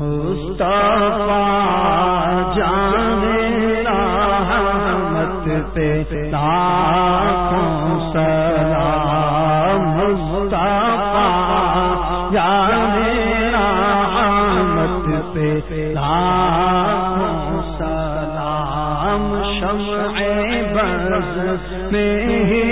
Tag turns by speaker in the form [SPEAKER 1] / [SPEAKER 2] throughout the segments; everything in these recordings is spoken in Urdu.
[SPEAKER 1] مصطفیٰ جان رحمت پہ لاکھوں سلام۔ مصطفیٰ جان رحمت پہ لاکھوں سلام۔ شمع بز میں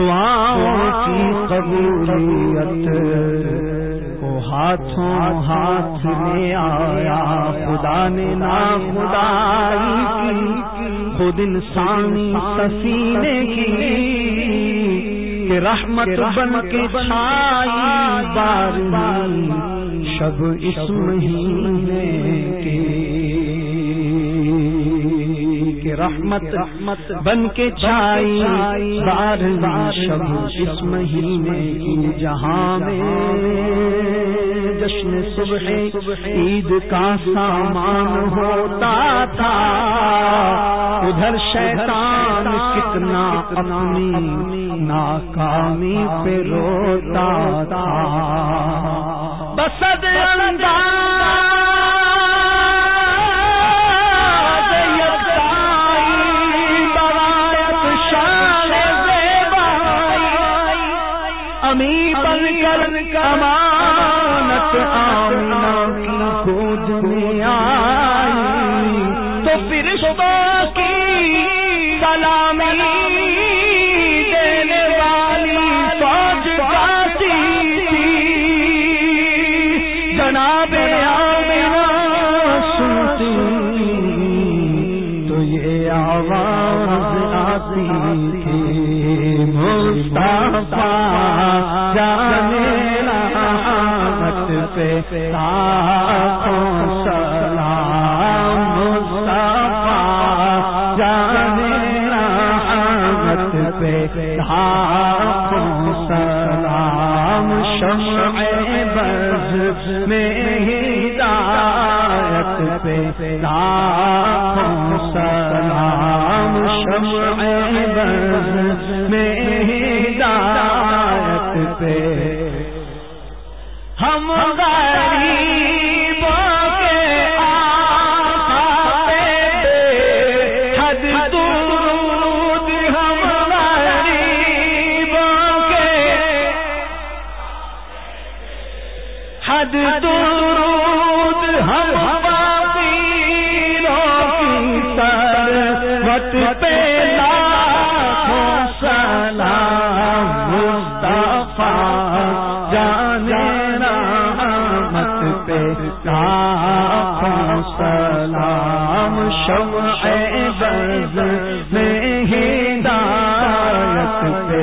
[SPEAKER 1] دعاؤں کی قبولیت کو ہاتھوں ہاتھ لے آیا، خدا نے نا خدائی کی، خود انسانی سفینے کی، کہ رحمت بن کے چھائی بار شب اس مہینے رحمت رحمت بن کے چھائی بار شب اس مہینے کی جہاں میں؟ جشن صبح عید کا سامان ہوتا تھا۔ ادھر شیطان کتنا اپنی ناکامی پہ روتا تھا۔ بسد امی کر آمنا کی گود میں آئی۔ تو پھر صبح کی سلامی ہم حد درود ہم سلام شمع بز میں ہدایت پہ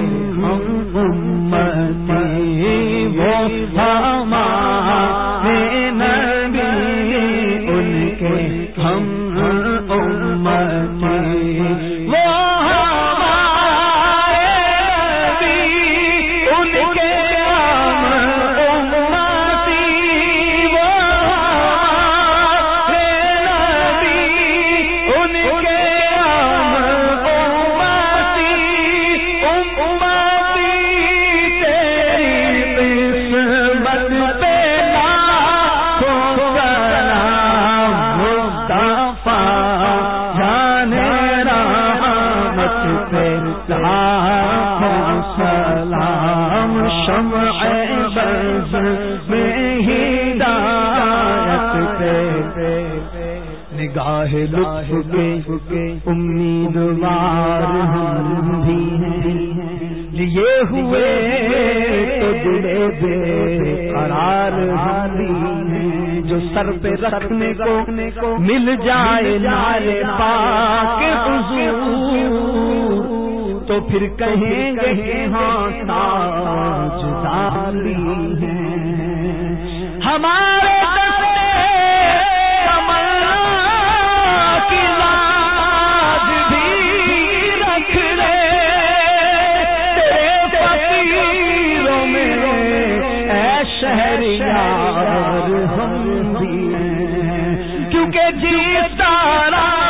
[SPEAKER 1] ہم نگاہ لطف کے امیدوار ہم بھی ہیں۔ لیے ہوئے تو دلے دے قرار ہم بھی ہیں۔ جو سر پہ رکھنے کو مل جائے نارے پاک حضور، تو پھر کہیں گے ہاں تارا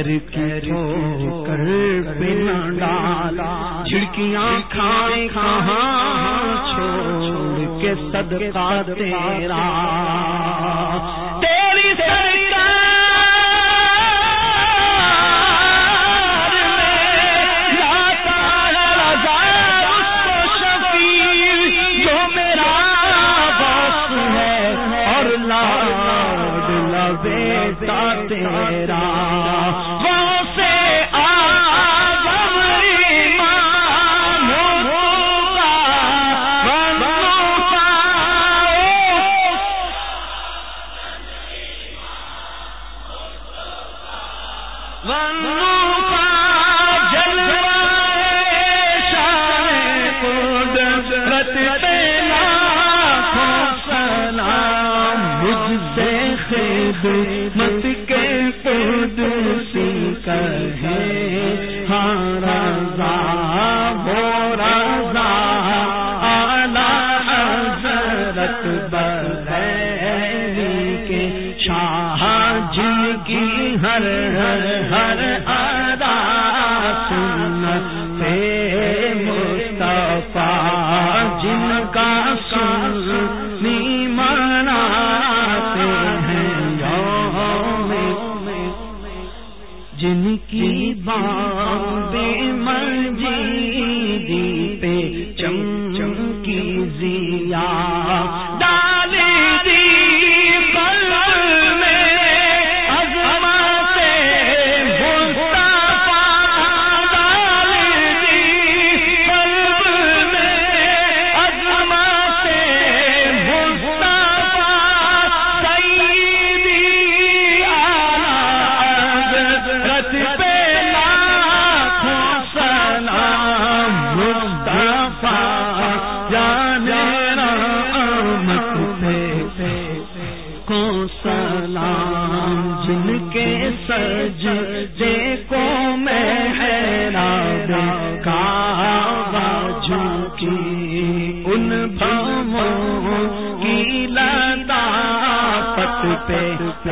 [SPEAKER 1] خیر کی کر بنا ڈالا۔ جھڑکیاں کھائیں کہاں چھوڑ کے صدقہ تیرا۔ مت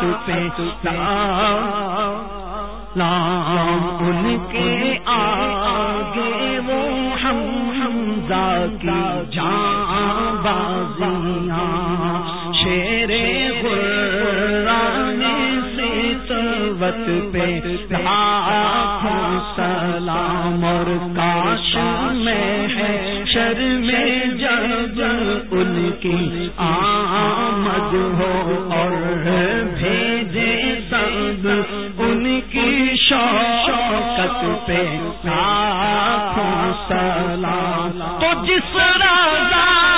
[SPEAKER 1] پہ ان کے آگے وہ ہم حمزہ کی جان بازیاں شیر قرآن سے توت پہ سلام، اور کاش میں ہے شر میں جب ان کی آمد ہو اور پہ سلام۔ تو جس راجا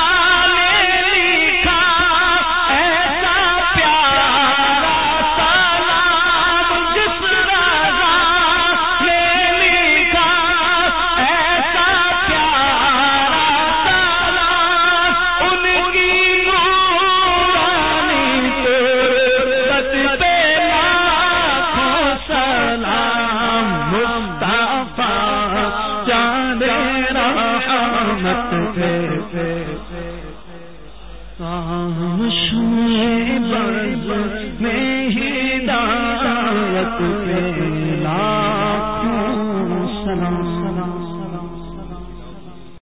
[SPEAKER 1] میں ہدایت پہ لاکھوں سلام